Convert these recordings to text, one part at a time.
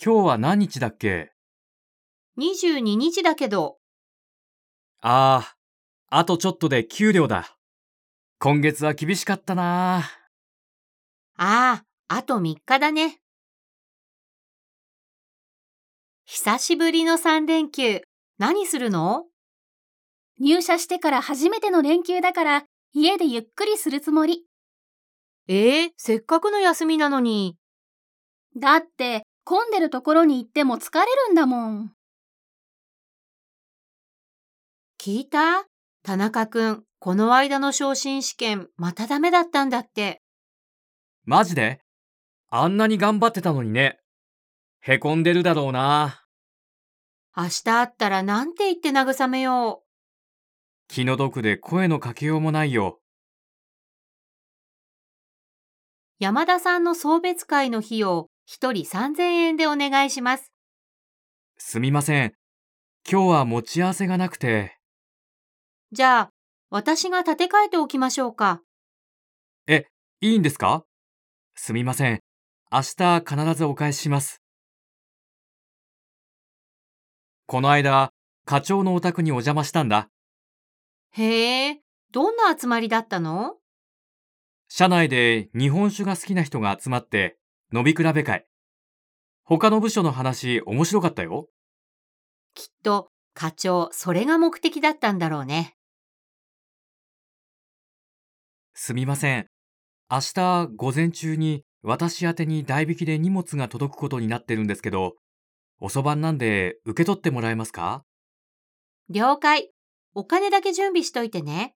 今日は何日だっけ？22日だけど、ああ、あとちょっとで給料だ。今月は厳しかったなああ、あと3日だね。久しぶりの3連休、何するの？入社してから初めての連休だから、家でゆっくりするつもり。ええせっかくの休みなのに。だって、混んでるところに行っても疲れるんだもん。聞いた？田中くん、この間の昇進試験、またダメだったんだって。マジで？あんなに頑張ってたのにね。へこんでるだろうな。明日会ったらなんて言って慰めよう。気の毒で声のかけようもないよ。山田さんの送別会の費用、一人3000円でお願いします。すみません。今日は持ち合わせがなくて。じゃあ、私が立て替えておきましょうか。いいんですか？すみません。明日必ずお返しします。この間、課長のお宅にお邪魔したんだ。へえ、どんな集まりだったの？社内で日本酒が好きな人が集まって、飲み比べ会。他の部署の話面白かったよ。きっと、課長、それが目的だったんだろうね。すみません。明日午前中に私宛てに代引きで荷物が届くことになってるんですけど、遅番なんで受け取ってもらえますか？了解。お金だけ準備しといてね。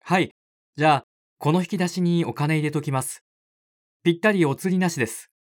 はい。じゃあ、この引き出しにお金入れときます。ぴったりお釣りなしです。